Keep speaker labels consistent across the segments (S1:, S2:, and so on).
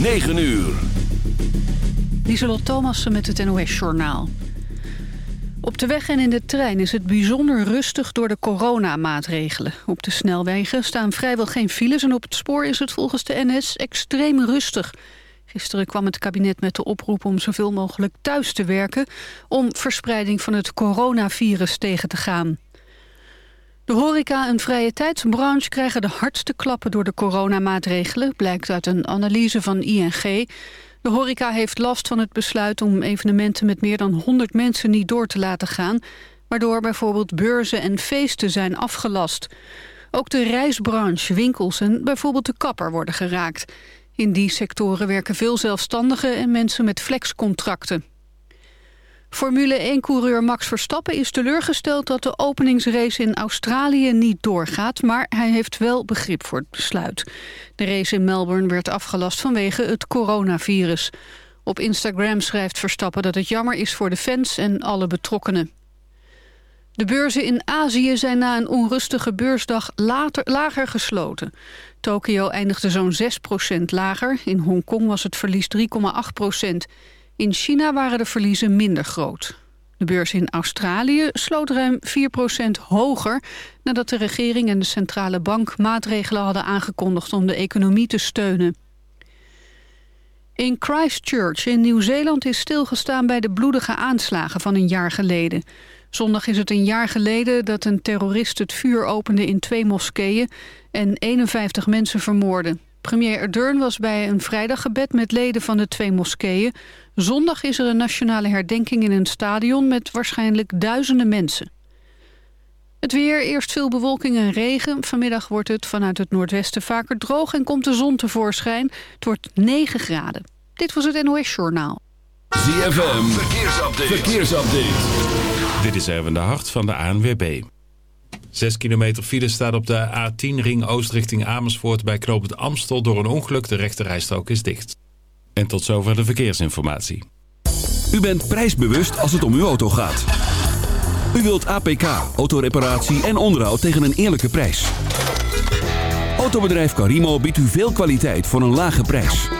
S1: 9 uur.
S2: Lieselot Thomassen met het NOS-journaal. Op de weg en in de trein is het bijzonder rustig door de coronamaatregelen. Op de snelwegen staan vrijwel geen files... en op het spoor is het volgens de NS extreem rustig. Gisteren kwam het kabinet met de oproep om zoveel mogelijk thuis te werken... om verspreiding van het coronavirus tegen te gaan. De horeca- en vrije tijdsbranche krijgen de hardste klappen door de coronamaatregelen... blijkt uit een analyse van ING... De horeca heeft last van het besluit om evenementen met meer dan 100 mensen niet door te laten gaan, waardoor bijvoorbeeld beurzen en feesten zijn afgelast. Ook de reisbranche, winkels en bijvoorbeeld de kapper worden geraakt. In die sectoren werken veel zelfstandigen en mensen met flexcontracten. Formule 1-coureur Max Verstappen is teleurgesteld dat de openingsrace in Australië niet doorgaat, maar hij heeft wel begrip voor het besluit. De race in Melbourne werd afgelast vanwege het coronavirus. Op Instagram schrijft Verstappen dat het jammer is voor de fans en alle betrokkenen. De beurzen in Azië zijn na een onrustige beursdag later, lager gesloten. Tokio eindigde zo'n 6% lager. In Hongkong was het verlies 3,8 in China waren de verliezen minder groot. De beurs in Australië sloot ruim 4% hoger... nadat de regering en de centrale bank maatregelen hadden aangekondigd... om de economie te steunen. In Christchurch in Nieuw-Zeeland is stilgestaan bij de bloedige aanslagen van een jaar geleden. Zondag is het een jaar geleden dat een terrorist het vuur opende in twee moskeeën en 51 mensen vermoordde. Premier Erdern was bij een vrijdaggebed met leden van de twee moskeeën. Zondag is er een nationale herdenking in een stadion met waarschijnlijk duizenden mensen. Het weer, eerst veel bewolking en regen. Vanmiddag wordt het vanuit het noordwesten vaker droog en komt de zon tevoorschijn. Het wordt 9 graden. Dit was het NOS Journaal.
S1: ZFM, verkeersupdate. verkeersupdate.
S3: Dit is even de hart van de ANWB. 6 kilometer file staat op de A10 ring oost richting Amersfoort bij knooppunt Amstel door een ongeluk. De rechterrijstrook is dicht. En tot zover de verkeersinformatie.
S1: U bent prijsbewust als het om uw auto gaat. U wilt APK, autoreparatie en onderhoud tegen een eerlijke prijs. Autobedrijf Carimo biedt u veel kwaliteit voor een lage prijs.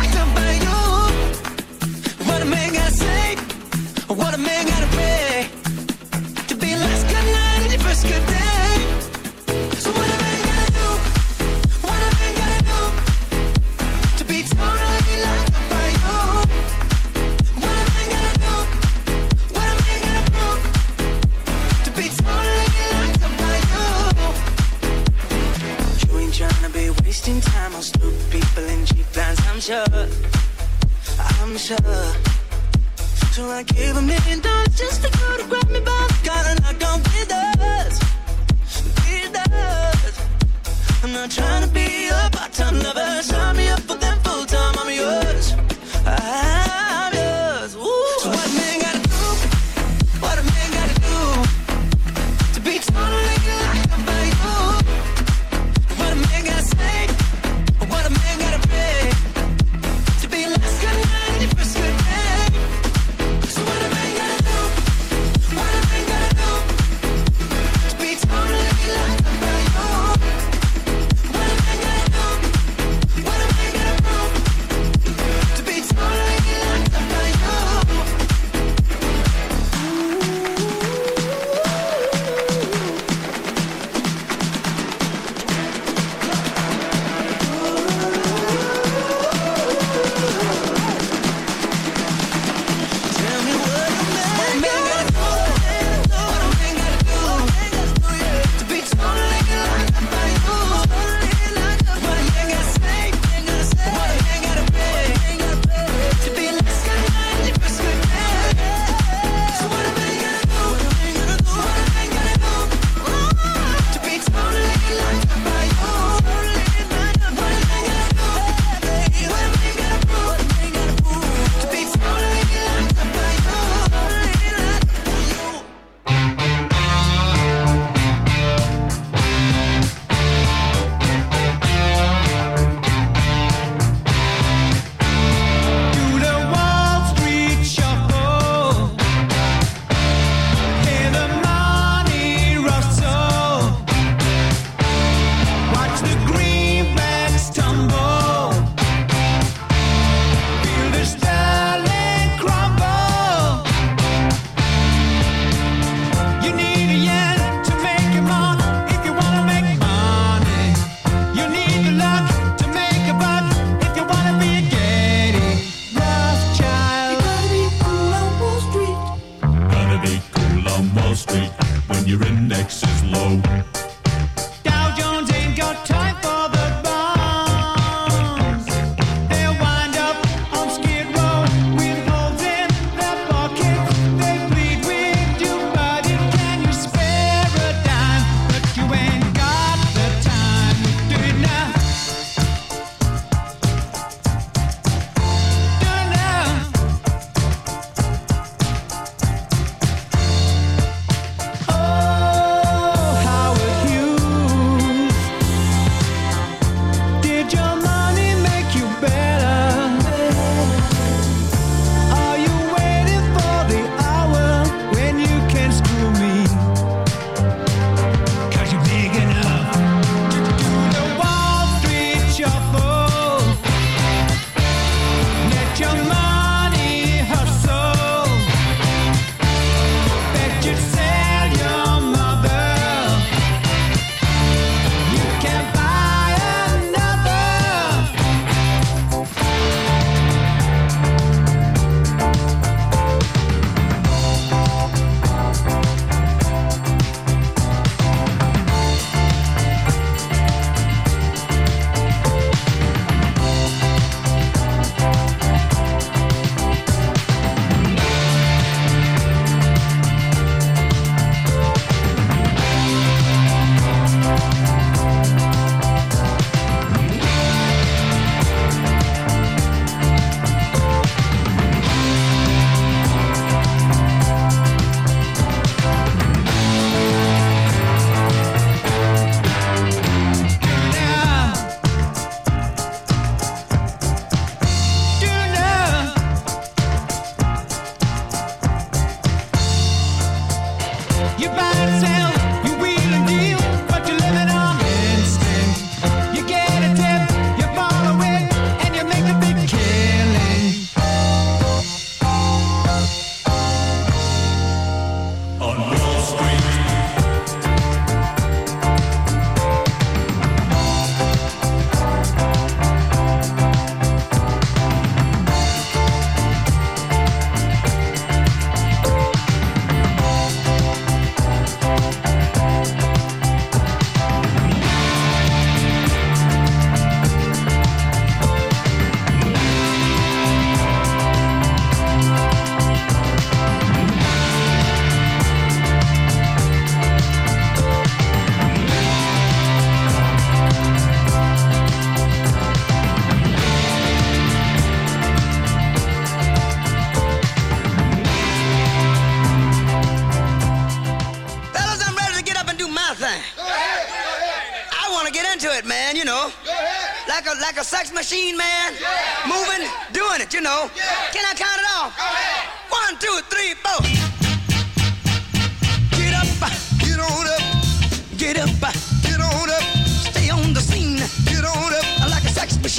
S4: What a man gotta say, what a man gotta pay to be last good night and your first good day. So what a man gotta do, what a man gotta do to be totally loved by you. What a man gotta do, what a man gotta prove to be totally loved by you. You ain't trying to be wasting time on stupid people and cheap lines, I'm sure. I'm sure. So I gave a million dollars just to go to grab me by the collar and I go with us, with us. I'm not trying to be a part-time lover. Sign me up for them full-time. I'm yours.
S5: I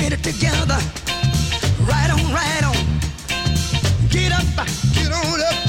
S5: get it together. Right on, right on. Get up, get on up.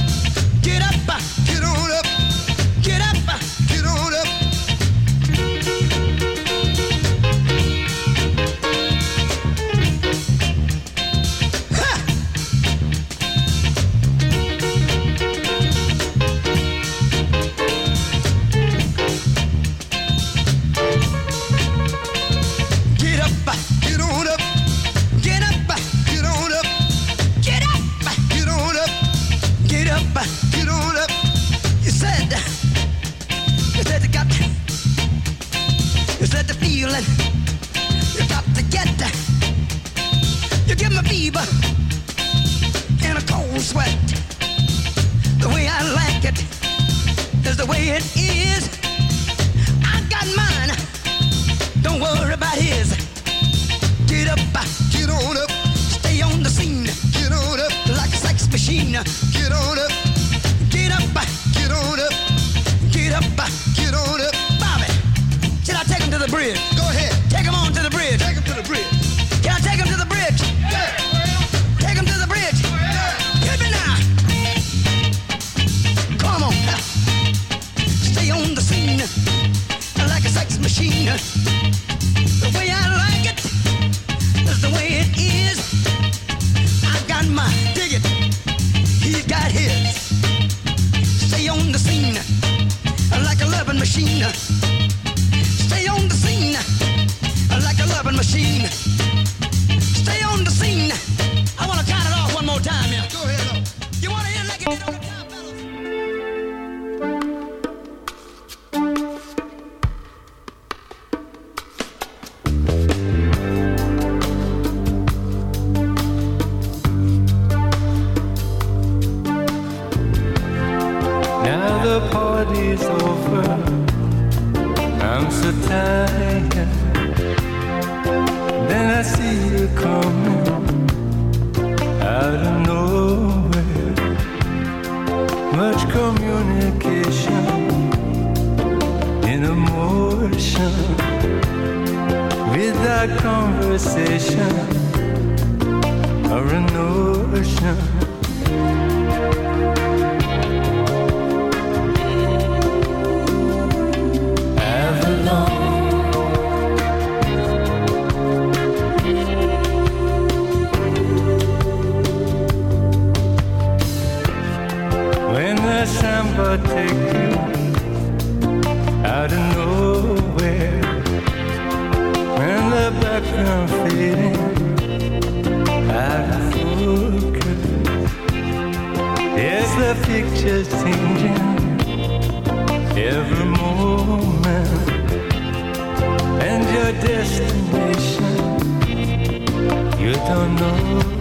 S5: The
S6: picture changing every moment, and your destination you don't know.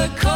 S7: the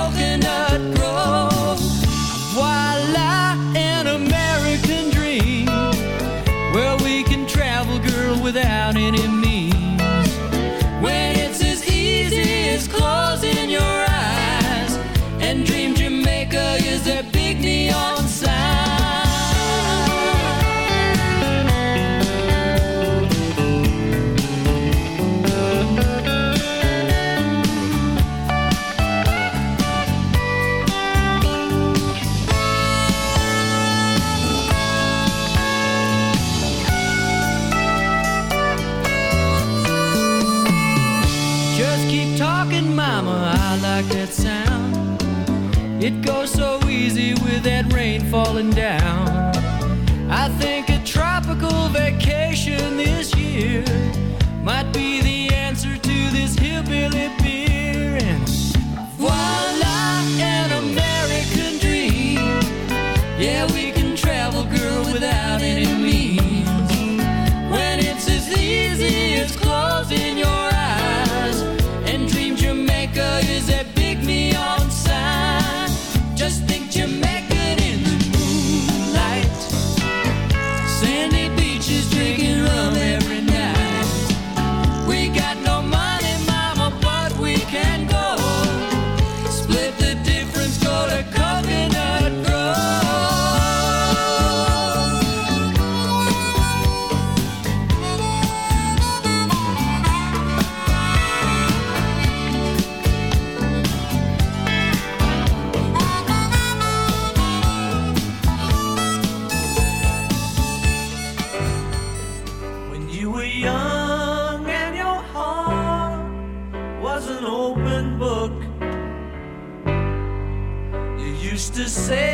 S7: to
S8: say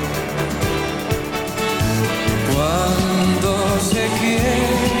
S1: fiel.